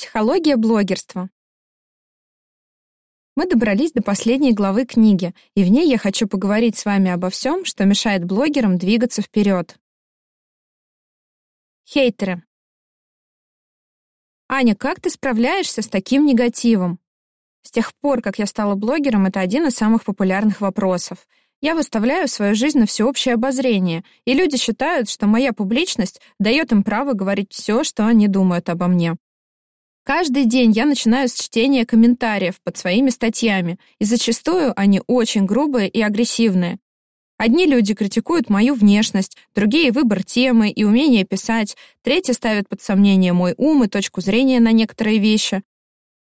Психология блогерства. Мы добрались до последней главы книги, и в ней я хочу поговорить с вами обо всем, что мешает блогерам двигаться вперед. Хейтеры. Аня, как ты справляешься с таким негативом? С тех пор, как я стала блогером, это один из самых популярных вопросов. Я выставляю свою жизнь на всеобщее обозрение, и люди считают, что моя публичность дает им право говорить все, что они думают обо мне. Каждый день я начинаю с чтения комментариев под своими статьями, и зачастую они очень грубые и агрессивные. Одни люди критикуют мою внешность, другие — выбор темы и умение писать, третьи ставят под сомнение мой ум и точку зрения на некоторые вещи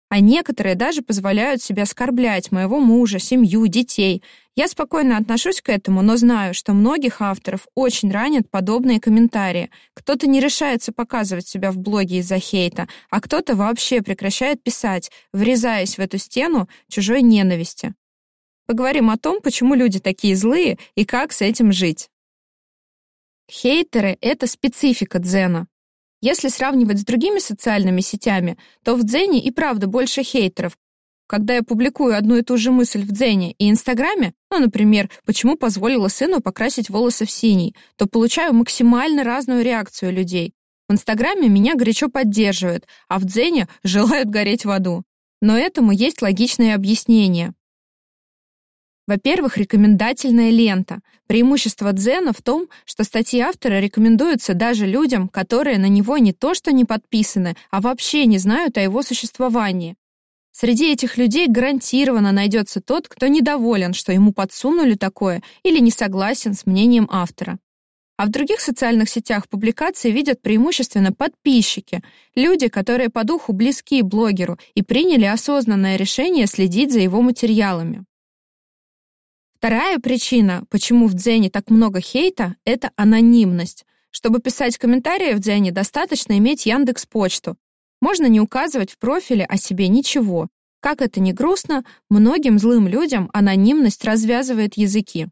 а некоторые даже позволяют себе оскорблять моего мужа, семью, детей. Я спокойно отношусь к этому, но знаю, что многих авторов очень ранят подобные комментарии. Кто-то не решается показывать себя в блоге из-за хейта, а кто-то вообще прекращает писать, врезаясь в эту стену чужой ненависти. Поговорим о том, почему люди такие злые и как с этим жить. Хейтеры — это специфика дзена. Если сравнивать с другими социальными сетями, то в Дзене и правда больше хейтеров. Когда я публикую одну и ту же мысль в Дзене и Инстаграме, ну, например, почему позволила сыну покрасить волосы в синий, то получаю максимально разную реакцию людей. В Инстаграме меня горячо поддерживают, а в Дзене желают гореть в аду. Но этому есть логичное объяснение. Во-первых, рекомендательная лента. Преимущество Дзена в том, что статьи автора рекомендуются даже людям, которые на него не то что не подписаны, а вообще не знают о его существовании. Среди этих людей гарантированно найдется тот, кто недоволен, что ему подсунули такое, или не согласен с мнением автора. А в других социальных сетях публикации видят преимущественно подписчики, люди, которые по духу близки блогеру и приняли осознанное решение следить за его материалами. Вторая причина, почему в Дзене так много хейта, это анонимность. Чтобы писать комментарии в Дзене, достаточно иметь Яндекс Почту. Можно не указывать в профиле о себе ничего. Как это ни грустно, многим злым людям анонимность развязывает языки.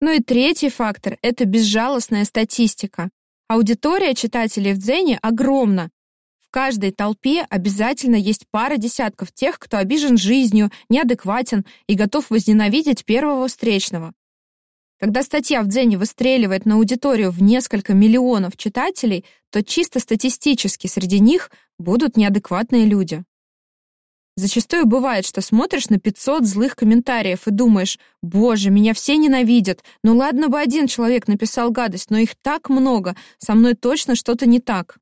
Ну и третий фактор — это безжалостная статистика. Аудитория читателей в Дзене огромна, каждой толпе обязательно есть пара десятков тех, кто обижен жизнью, неадекватен и готов возненавидеть первого встречного. Когда статья в Дзене выстреливает на аудиторию в несколько миллионов читателей, то чисто статистически среди них будут неадекватные люди. Зачастую бывает, что смотришь на 500 злых комментариев и думаешь, «Боже, меня все ненавидят. Ну ладно бы один человек написал гадость, но их так много, со мной точно что-то не так».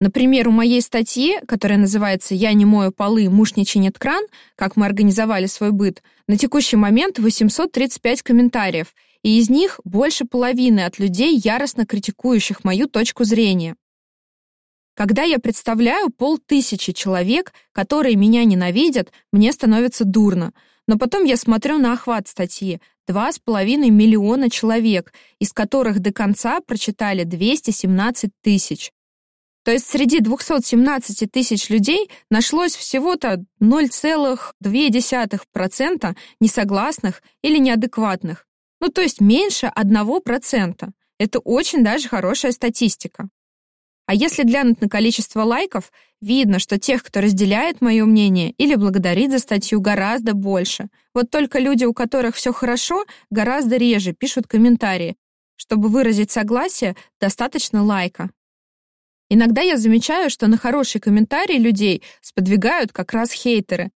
Например, у моей статьи, которая называется «Я не мою полы, муж не чинит кран. Как мы организовали свой быт», на текущий момент 835 комментариев, и из них больше половины от людей, яростно критикующих мою точку зрения. Когда я представляю полтысячи человек, которые меня ненавидят, мне становится дурно. Но потом я смотрю на охват статьи. Два с половиной миллиона человек, из которых до конца прочитали 217 тысяч. То есть среди 217 тысяч людей нашлось всего-то 0,2% несогласных или неадекватных. Ну, то есть меньше 1%. Это очень даже хорошая статистика. А если глянуть на количество лайков, видно, что тех, кто разделяет мое мнение или благодарит за статью, гораздо больше. Вот только люди, у которых все хорошо, гораздо реже пишут комментарии. Чтобы выразить согласие, достаточно лайка. Иногда я замечаю, что на хорошие комментарии людей сподвигают как раз хейтеры.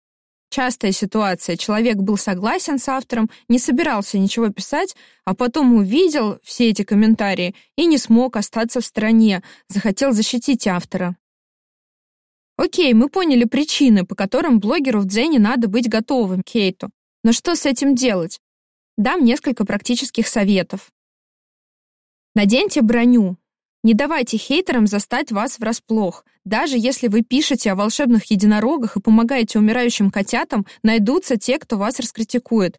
Частая ситуация. Человек был согласен с автором, не собирался ничего писать, а потом увидел все эти комментарии и не смог остаться в стороне, захотел защитить автора. Окей, мы поняли причины, по которым блогеру в Дзене надо быть готовым к хейту. Но что с этим делать? Дам несколько практических советов. Наденьте броню, не давайте хейтерам застать вас врасплох. Даже если вы пишете о волшебных единорогах и помогаете умирающим котятам, найдутся те, кто вас раскритикует.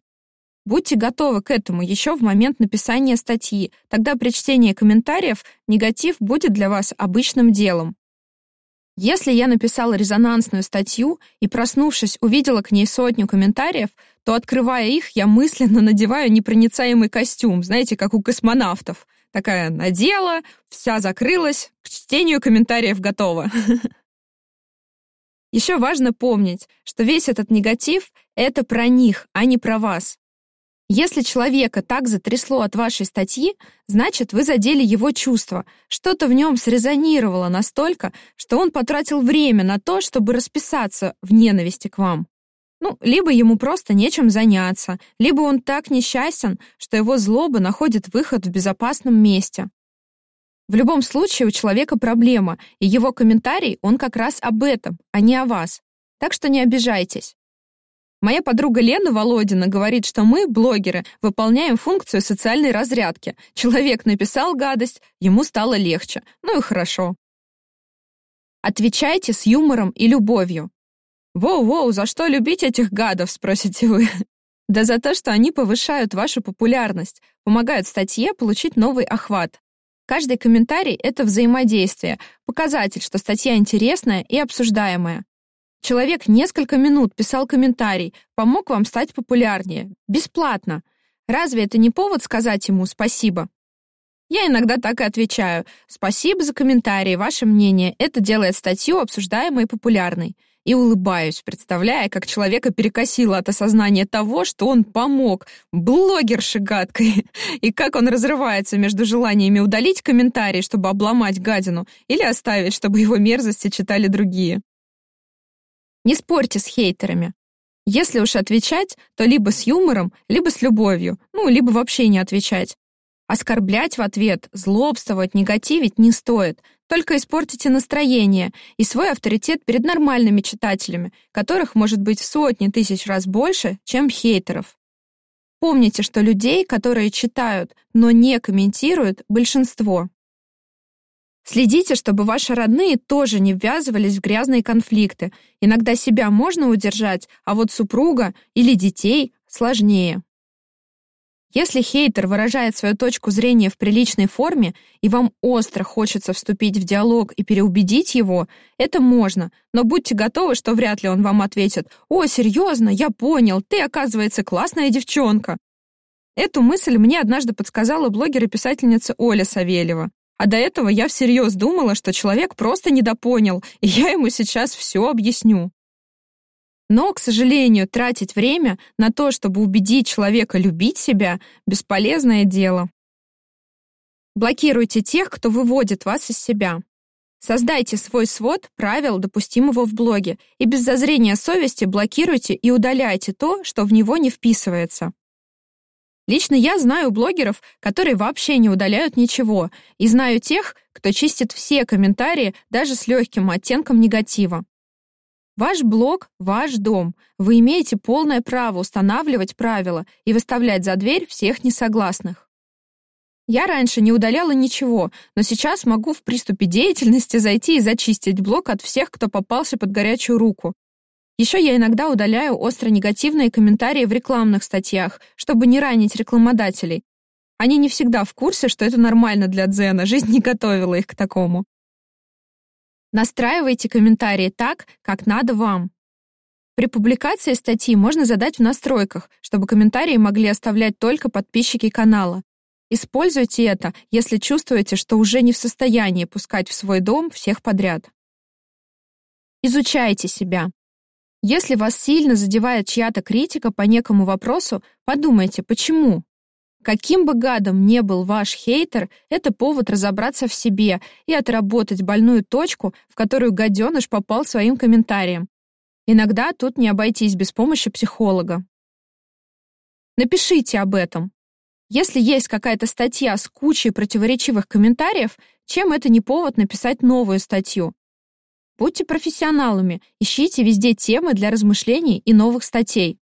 Будьте готовы к этому еще в момент написания статьи. Тогда при чтении комментариев негатив будет для вас обычным делом. Если я написала резонансную статью и, проснувшись, увидела к ней сотню комментариев, то, открывая их, я мысленно надеваю непроницаемый костюм, знаете, как у космонавтов. Такая надела, вся закрылась, к чтению комментариев готова. Еще важно помнить, что весь этот негатив — это про них, а не про вас. Если человека так затрясло от вашей статьи, значит, вы задели его чувства. Что-то в нем срезонировало настолько, что он потратил время на то, чтобы расписаться в ненависти к вам. Ну, либо ему просто нечем заняться, либо он так несчастен, что его злоба находит выход в безопасном месте. В любом случае у человека проблема, и его комментарий, он как раз об этом, а не о вас. Так что не обижайтесь. Моя подруга Лена Володина говорит, что мы, блогеры, выполняем функцию социальной разрядки. Человек написал гадость, ему стало легче. Ну и хорошо. Отвечайте с юмором и любовью. «Воу-воу, за что любить этих гадов?» — спросите вы. Да за то, что они повышают вашу популярность, помогают статье получить новый охват. Каждый комментарий — это взаимодействие, показатель, что статья интересная и обсуждаемая. Человек несколько минут писал комментарий, помог вам стать популярнее. Бесплатно. Разве это не повод сказать ему спасибо? Я иногда так и отвечаю. Спасибо за комментарий, ваше мнение. Это делает статью обсуждаемой и популярной. И улыбаюсь, представляя, как человека перекосило от осознания того, что он помог. Блогерши гадкой. И как он разрывается между желаниями удалить комментарий, чтобы обломать гадину, или оставить, чтобы его мерзости читали другие. Не спорьте с хейтерами. Если уж отвечать, то либо с юмором, либо с любовью, ну, либо вообще не отвечать. Оскорблять в ответ, злобствовать, негативить не стоит. Только испортите настроение и свой авторитет перед нормальными читателями, которых может быть в сотни тысяч раз больше, чем хейтеров. Помните, что людей, которые читают, но не комментируют, большинство. Следите, чтобы ваши родные тоже не ввязывались в грязные конфликты. Иногда себя можно удержать, а вот супруга или детей сложнее. Если хейтер выражает свою точку зрения в приличной форме, и вам остро хочется вступить в диалог и переубедить его, это можно, но будьте готовы, что вряд ли он вам ответит «О, серьезно, я понял, ты, оказывается, классная девчонка». Эту мысль мне однажды подсказала блогер и писательница Оля Савельева. А до этого я всерьез думала, что человек просто недопонял, и я ему сейчас все объясню. Но, к сожалению, тратить время на то, чтобы убедить человека любить себя, бесполезное дело. Блокируйте тех, кто выводит вас из себя. Создайте свой свод правил, допустимого в блоге, и без зазрения совести блокируйте и удаляйте то, что в него не вписывается. Лично я знаю блогеров, которые вообще не удаляют ничего, и знаю тех, кто чистит все комментарии даже с легким оттенком негатива. Ваш блог — ваш дом. Вы имеете полное право устанавливать правила и выставлять за дверь всех несогласных. Я раньше не удаляла ничего, но сейчас могу в приступе деятельности зайти и зачистить блог от всех, кто попался под горячую руку, еще я иногда удаляю остро-негативные комментарии в рекламных статьях, чтобы не ранить рекламодателей. Они не всегда в курсе, что это нормально для Дзена, жизнь не готовила их к такому. Настраивайте комментарии так, как надо вам. При публикации статьи можно задать в настройках, чтобы комментарии могли оставлять только подписчики канала. Используйте это, если чувствуете, что уже не в состоянии пускать в свой дом всех подряд. Изучайте себя. Если вас сильно задевает чья-то критика по некому вопросу, подумайте, почему? Каким бы гадом не был ваш хейтер, это повод разобраться в себе и отработать больную точку, в которую гаденыш попал своим комментарием. Иногда тут не обойтись без помощи психолога. Напишите об этом. Если есть какая-то статья с кучей противоречивых комментариев, чем это не повод написать новую статью? Будьте профессионалами, ищите везде темы для размышлений и новых статей.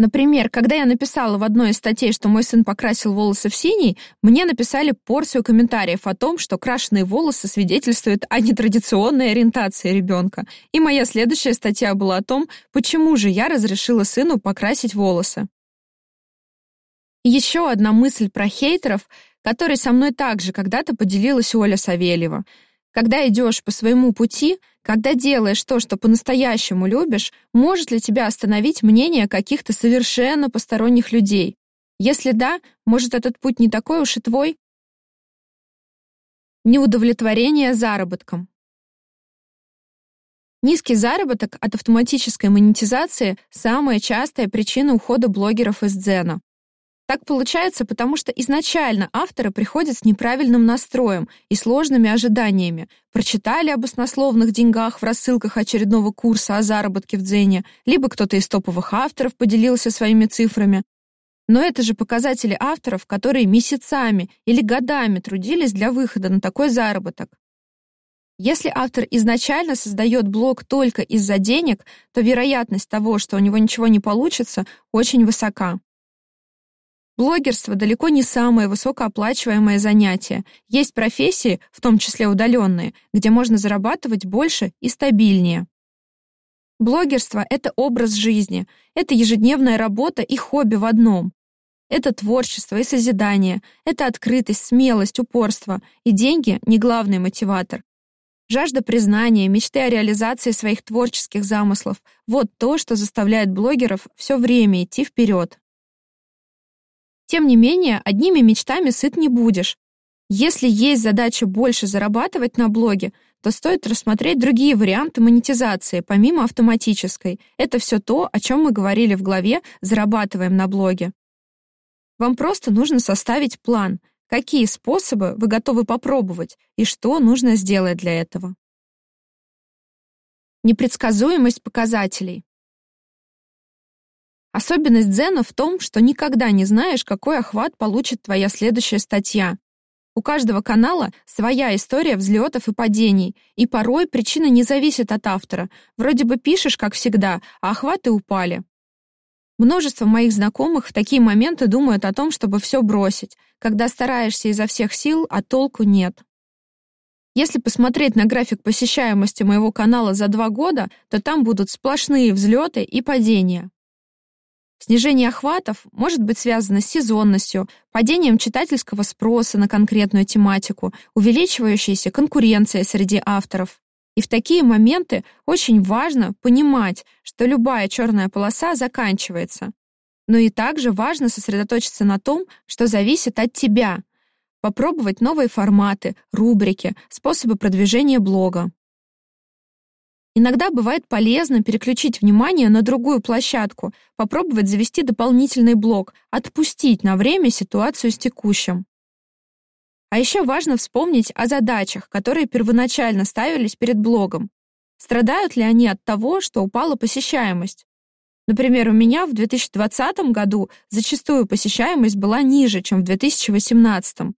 Например, когда я написала в одной из статей, что мой сын покрасил волосы в синий, мне написали порцию комментариев о том, что крашеные волосы свидетельствуют о нетрадиционной ориентации ребенка. И моя следующая статья была о том, почему же я разрешила сыну покрасить волосы. еще одна мысль про хейтеров, которой со мной также когда-то поделилась Оля Савельева — когда идешь по своему пути, когда делаешь то, что по-настоящему любишь, может ли тебя остановить мнение каких-то совершенно посторонних людей? Если да, может, этот путь не такой уж и твой? Неудовлетворение заработком. Низкий заработок от автоматической монетизации – самая частая причина ухода блогеров из Дзена. Так получается, потому что изначально авторы приходят с неправильным настроем и сложными ожиданиями. Прочитали об баснословных деньгах в рассылках очередного курса о заработке в Дзене, либо кто-то из топовых авторов поделился своими цифрами. Но это же показатели авторов, которые месяцами или годами трудились для выхода на такой заработок. Если автор изначально создает блог только из-за денег, то вероятность того, что у него ничего не получится, очень высока. Блогерство далеко не самое высокооплачиваемое занятие. Есть профессии, в том числе удаленные, где можно зарабатывать больше и стабильнее. Блогерство — это образ жизни, это ежедневная работа и хобби в одном. Это творчество и созидание, это открытость, смелость, упорство, и деньги — не главный мотиватор. Жажда признания, мечты о реализации своих творческих замыслов — вот то, что заставляет блогеров все время идти вперед. Тем не менее, одними мечтами сыт не будешь. Если есть задача больше зарабатывать на блоге, то стоит рассмотреть другие варианты монетизации, помимо автоматической. Это все то, о чем мы говорили в главе «Зарабатываем на блоге». Вам просто нужно составить план, Какие способы вы готовы попробовать и что нужно сделать для этого? Непредсказуемость показателей. Особенность дзена в том, что никогда не знаешь, какой охват получит твоя следующая статья. У каждого канала своя история взлетов и падений, и порой причина не зависит от автора. Вроде бы пишешь, как всегда, а охваты упали. Множество моих знакомых в такие моменты думают о том, чтобы все бросить, когда стараешься изо всех сил, а толку нет. Если посмотреть на график посещаемости моего канала за два года, то там будут сплошные взлеты и падения. Снижение охватов может быть связано с сезонностью, падением читательского спроса на конкретную тематику, увеличивающейся конкуренцией среди авторов. И в такие моменты очень важно понимать, что любая черная полоса заканчивается. Но и также важно сосредоточиться на том, что зависит от тебя. Попробовать новые форматы, рубрики, способы продвижения блога. Иногда бывает полезно переключить внимание на другую площадку, попробовать завести дополнительный блог, отпустить на время ситуацию с текущим. А еще важно вспомнить о задачах, которые первоначально ставились перед блогом. Страдают ли они от того, что упала посещаемость? Например, у меня в 2020 году зачастую посещаемость была ниже, чем в 2018.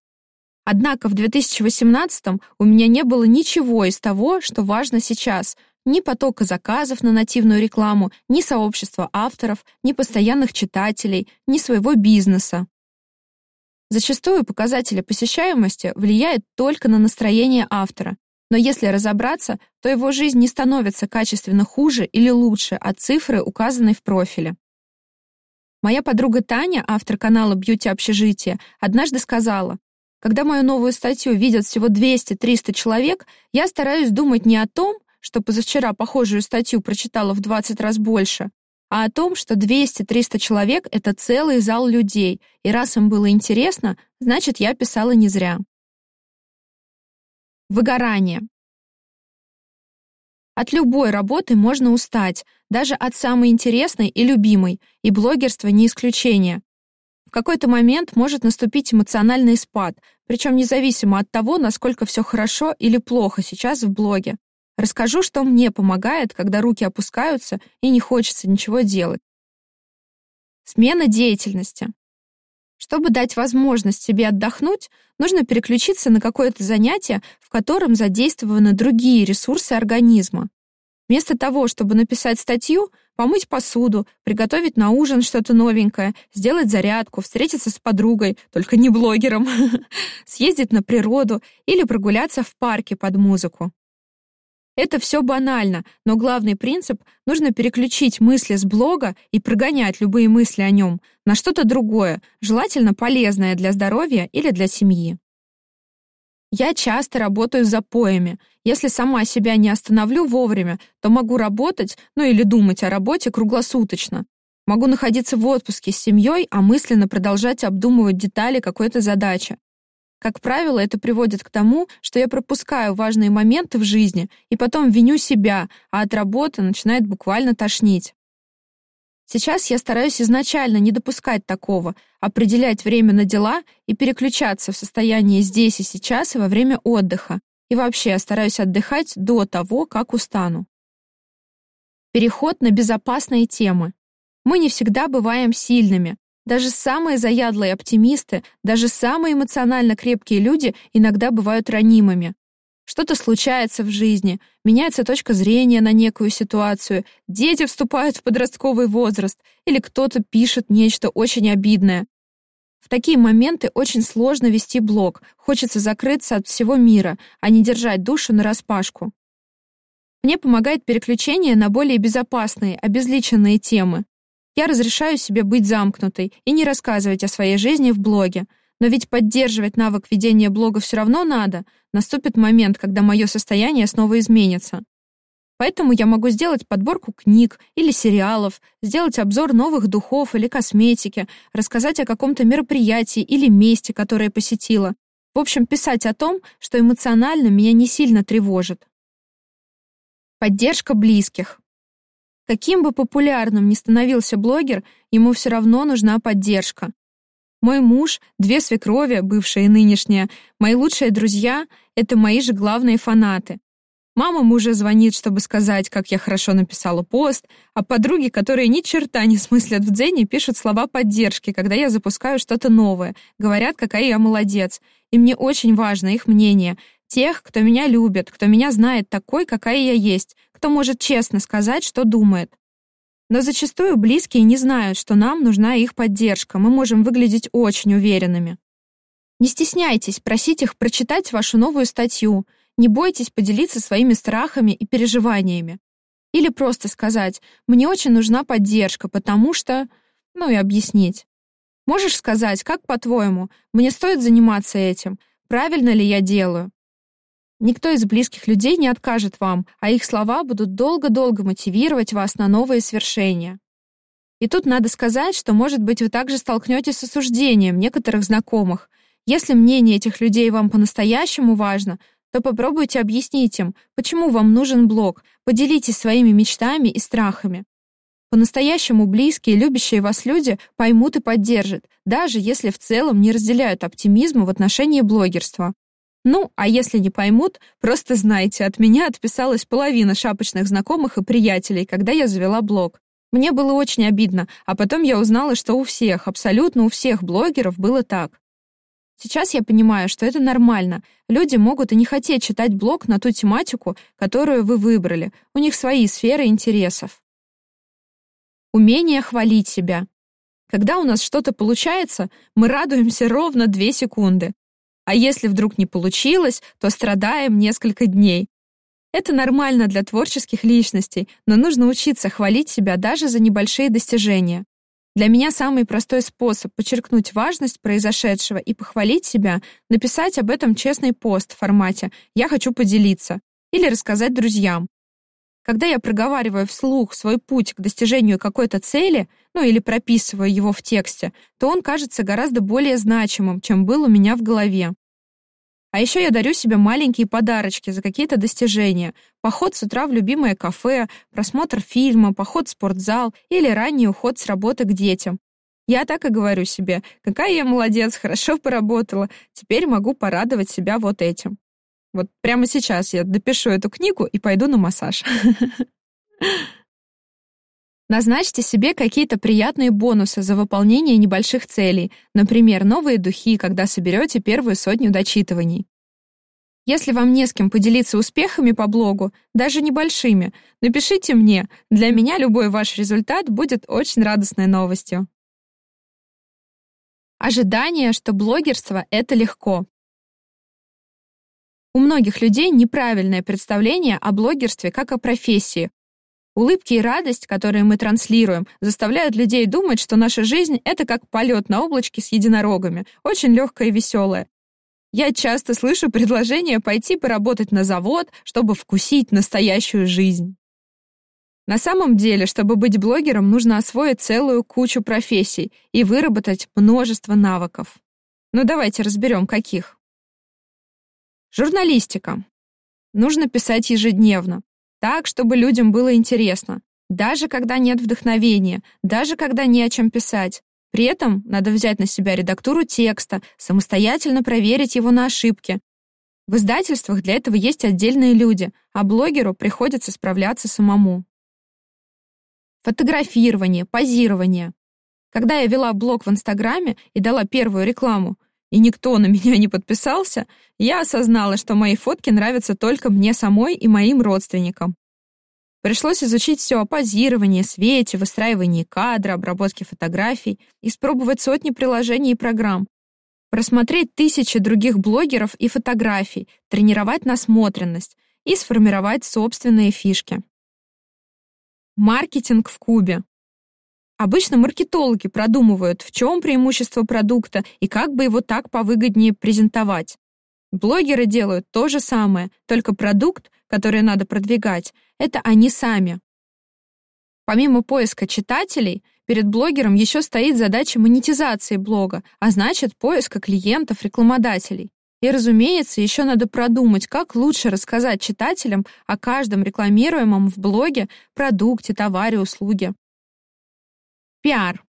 Однако в 2018 у меня не было ничего из того, что важно сейчас. Ни потока заказов на нативную рекламу, ни сообщества авторов, ни постоянных читателей, ни своего бизнеса. Зачастую показатели посещаемости влияют только на настроение автора, но если разобраться, то его жизнь не становится качественно хуже или лучше от цифры, указанной в профиле. Моя подруга Таня, автор канала «Бьюти Общежитие», однажды сказала, «Когда мою новую статью видят всего 200-300 человек, я стараюсь думать не о том, что позавчера похожую статью прочитала в 20 раз больше, а о том, что 200-300 человек — это целый зал людей, и раз им было интересно, значит, я писала не зря. Выгорание. От любой работы можно устать, даже от самой интересной и любимой, и блогерство не исключение. В какой-то момент может наступить эмоциональный спад, причем независимо от того, насколько все хорошо или плохо сейчас в блоге. Расскажу, что мне помогает, когда руки опускаются и не хочется ничего делать. Смена деятельности. Чтобы дать возможность себе отдохнуть, нужно переключиться на какое-то занятие, в котором задействованы другие ресурсы организма. Вместо того, чтобы написать статью, помыть посуду, приготовить на ужин что-то новенькое, сделать зарядку, встретиться с подругой, только не блогером, съездить на природу или прогуляться в парке под музыку. Это все банально, но главный принцип — нужно переключить мысли с блога и прогонять любые мысли о нем на что-то другое, желательно полезное для здоровья или для семьи. Я часто работаю с запоями. Если сама себя не остановлю вовремя, то могу работать, ну или думать о работе круглосуточно. Могу находиться в отпуске с семьей, а мысленно продолжать обдумывать детали какой-то задачи. Как правило, это приводит к тому, что я пропускаю важные моменты в жизни и потом виню себя, а от работы начинает буквально тошнить. Сейчас я стараюсь изначально не допускать такого, определять время на дела и переключаться в состояние здесь и сейчас и во время отдыха. И вообще я стараюсь отдыхать до того, как устану. Переход на безопасные темы. Мы не всегда бываем сильными. Даже самые заядлые оптимисты, даже самые эмоционально крепкие люди иногда бывают ранимыми. Что-то случается в жизни, меняется точка зрения на некую ситуацию, дети вступают в подростковый возраст или кто-то пишет нечто очень обидное. В такие моменты очень сложно вести блог, хочется закрыться от всего мира, а не держать душу нараспашку. Мне помогает переключение на более безопасные, обезличенные темы. Я разрешаю себе быть замкнутой и не рассказывать о своей жизни в блоге, но ведь поддерживать навык ведения блога все равно надо. Наступит момент, когда мое состояние снова изменится. Поэтому я могу сделать подборку книг или сериалов, сделать обзор новых духов или косметики, рассказать о каком-то мероприятии или месте, которое посетила. В общем, писать о том, что эмоционально меня не сильно тревожит. Поддержка близких. Каким бы популярным ни становился блогер, ему все равно нужна поддержка. Мой муж, две свекрови, бывшая и нынешняя, мои лучшие друзья — это мои же главные фанаты. Мама мужа звонит, чтобы сказать, как я хорошо написала пост, а подруги, которые ни черта не смыслят в дзене, пишут слова поддержки, когда я запускаю что-то новое, говорят, какая я молодец. И мне очень важно их мнение, тех, кто меня любит, кто меня знает такой, какая я есть, кто может честно сказать, что думает. Но зачастую близкие не знают, что нам нужна их поддержка, мы можем выглядеть очень уверенными. Не стесняйтесь просить их прочитать вашу новую статью, не бойтесь поделиться своими страхами и переживаниями. Или просто сказать «мне очень нужна поддержка, потому что…» Ну и объяснить. Можешь сказать, как по-твоему, мне стоит заниматься этим, правильно ли я делаю? Никто из близких людей не откажет вам, а их слова будут долго-долго мотивировать вас на новые свершения. И тут надо сказать, что, может быть, вы также столкнетесь с осуждением некоторых знакомых. Если мнение этих людей вам по-настоящему важно, то попробуйте объяснить им, почему вам нужен блог, поделитесь своими мечтами и страхами. По-настоящему близкие, любящие вас люди поймут и поддержат, даже если в целом не разделяют оптимизма в отношении блогерства. Ну, а если не поймут, просто знайте, от меня отписалась половина шапочных знакомых и приятелей, когда я завела блог. Мне было очень обидно, а потом я узнала, что у всех, абсолютно у всех блогеров было так. Сейчас я понимаю, что это нормально. Люди могут и не хотеть читать блог на ту тематику, которую вы выбрали. У них свои сферы интересов. Умение хвалить себя. Когда у нас что-то получается, мы радуемся ровно две секунды. А если вдруг не получилось, то страдаем несколько дней. Это нормально для творческих личностей, но нужно учиться хвалить себя даже за небольшие достижения. Для меня самый простой способ подчеркнуть важность произошедшего и похвалить себя — написать об этом честный пост в формате «я хочу поделиться» или рассказать друзьям. Когда я проговариваю вслух свой путь к достижению какой-то цели, ну или прописываю его в тексте, то он кажется гораздо более значимым, чем был у меня в голове. А еще я дарю себе маленькие подарочки за какие-то достижения. Поход с утра в любимое кафе, просмотр фильма, поход в спортзал или ранний уход с работы к детям. Я так и говорю себе, какая я молодец, хорошо поработала, теперь могу порадовать себя вот этим. Вот прямо сейчас я допишу эту книгу и пойду на массаж. Назначьте себе какие-то приятные бонусы за выполнение небольших целей, например, новые духи, когда соберете первую сотню дочитываний. Если вам не с кем поделиться успехами по блогу, даже небольшими, напишите мне. Для меня любой ваш результат будет очень радостной новостью. Ожидание, что блогерство — это легко. У многих людей неправильное представление о блогерстве как о профессии. Улыбки и радость, которые мы транслируем, заставляют людей думать, что наша жизнь — это как полет на облачке с единорогами, очень легкое и веселое. Я часто слышу предложение пойти поработать на завод, чтобы вкусить настоящую жизнь. На самом деле, чтобы быть блогером, нужно освоить целую кучу профессий и выработать множество навыков. Ну давайте разберем, каких. Журналистика. Нужно писать ежедневно, так, чтобы людям было интересно, даже когда нет вдохновения, даже когда не о чем писать. При этом надо взять на себя редактуру текста, самостоятельно проверить его на ошибки. В издательствах для этого есть отдельные люди, а блогеру приходится справляться самому. Фотографирование, позирование. Когда я вела блог в Инстаграме и дала первую рекламу, и никто на меня не подписался, я осознала, что мои фотки нравятся только мне самой и моим родственникам. Пришлось изучить все о позировании, свете, выстраивании кадра, обработке фотографий, испробовать сотни приложений и программ, просмотреть тысячи других блогеров и фотографий, тренировать насмотренность и сформировать собственные фишки. Маркетинг в Кубе. Обычно маркетологи продумывают, в чем преимущество продукта и как бы его так повыгоднее презентовать. Блогеры делают то же самое, только продукт, который надо продвигать, это они сами. Помимо поиска читателей, перед блогером еще стоит задача монетизации блога, а значит, поиска клиентов-рекламодателей. И, разумеется, еще надо продумать, как лучше рассказать читателям о каждом рекламируемом в блоге продукте, товаре, услуге. Пиар.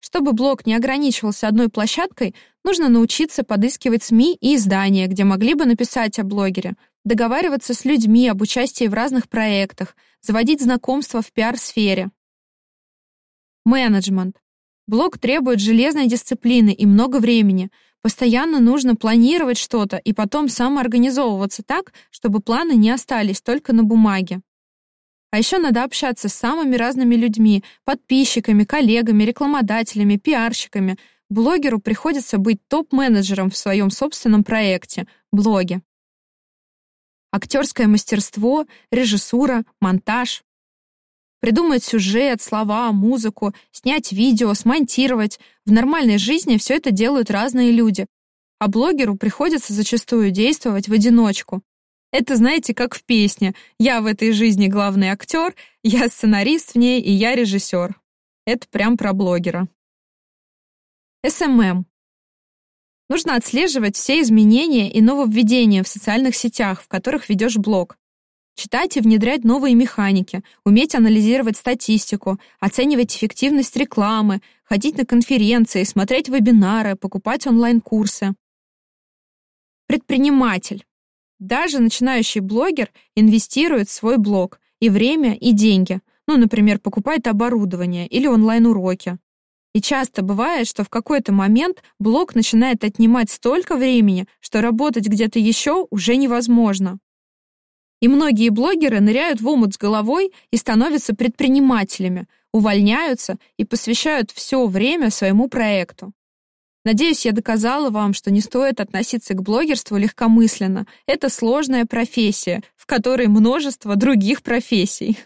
Чтобы блог не ограничивался одной площадкой, нужно научиться подыскивать СМИ и издания, где могли бы написать о блогере, договариваться с людьми об участии в разных проектах, заводить знакомства в пиар-сфере. Менеджмент. Блог требует железной дисциплины и много времени. Постоянно нужно планировать что-то и потом самоорганизовываться так, чтобы планы не остались только на бумаге. А еще надо общаться с самыми разными людьми, подписчиками, коллегами, рекламодателями, пиарщиками. Блогеру приходится быть топ-менеджером в своем собственном проекте — блоге. Актерское мастерство, режиссура, монтаж. Придумать сюжет, слова, музыку, снять видео, смонтировать. В нормальной жизни все это делают разные люди, а блогеру приходится зачастую действовать в одиночку. Это, знаете, как в песне «Я в этой жизни главный актер», «Я сценарист в ней» и «Я режиссер». Это прям про блогера. SMM. Нужно отслеживать все изменения и нововведения в социальных сетях, в которых ведешь блог. Читать и внедрять новые механики, уметь анализировать статистику, оценивать эффективность рекламы, ходить на конференции, смотреть вебинары, покупать онлайн-курсы. Предприниматель. Даже начинающий блогер инвестирует в свой блог и время, и деньги. Ну, например, покупает оборудование или онлайн-уроки. И часто бывает, что в какой-то момент блог начинает отнимать столько времени, что работать где-то еще уже невозможно. И многие блогеры ныряют в омут с головой и становятся предпринимателями, увольняются и посвящают все время своему проекту. Надеюсь, я доказала вам, что не стоит относиться к блогерству легкомысленно. Это сложная профессия, в которой множество других профессий.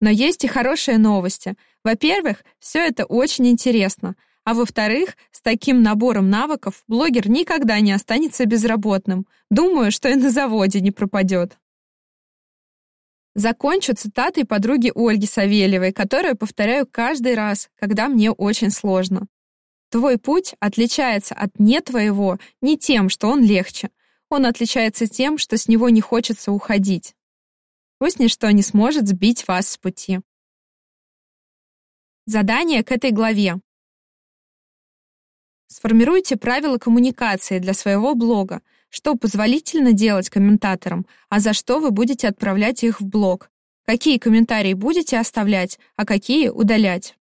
Но есть и хорошие новости. Во-первых, все это очень интересно. А во-вторых, с таким набором навыков блогер никогда не останется безработным. Думаю, что и на заводе не пропадет. Закончу цитатой подруги Ольги Савельевой, которую повторяю каждый раз, когда мне очень сложно. Твой путь отличается от не твоего не тем, что он легче. Он отличается тем, что с него не хочется уходить. Пусть ничто не сможет сбить вас с пути. Задание к этой главе. Сформируйте правила коммуникации для своего блога, что позволительно делать комментаторам, а за что вы будете отправлять их в блог, какие комментарии будете оставлять, а какие удалять.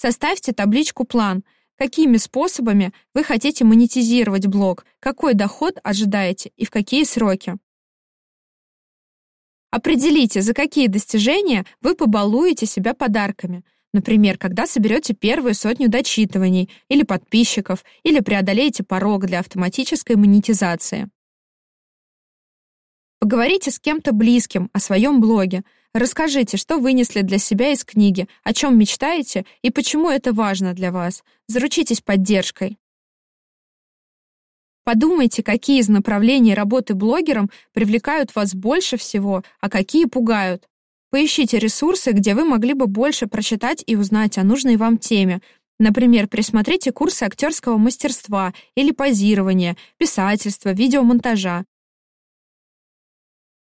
Составьте табличку-план, какими способами вы хотите монетизировать блог, какой доход ожидаете и в какие сроки. Определите, за какие достижения вы побалуете себя подарками. Например, когда соберете первую сотню дочитываний или подписчиков, или преодолеете порог для автоматической монетизации. Поговорите с кем-то близким о своем блоге, Расскажите, что вынесли для себя из книги, о чем мечтаете и почему это важно для вас. Заручитесь поддержкой. Подумайте, какие из направлений работы блогером привлекают вас больше всего, а какие пугают. Поищите ресурсы, где вы могли бы больше прочитать и узнать о нужной вам теме. Например, присмотрите курсы актерского мастерства или позирования, писательства, видеомонтажа.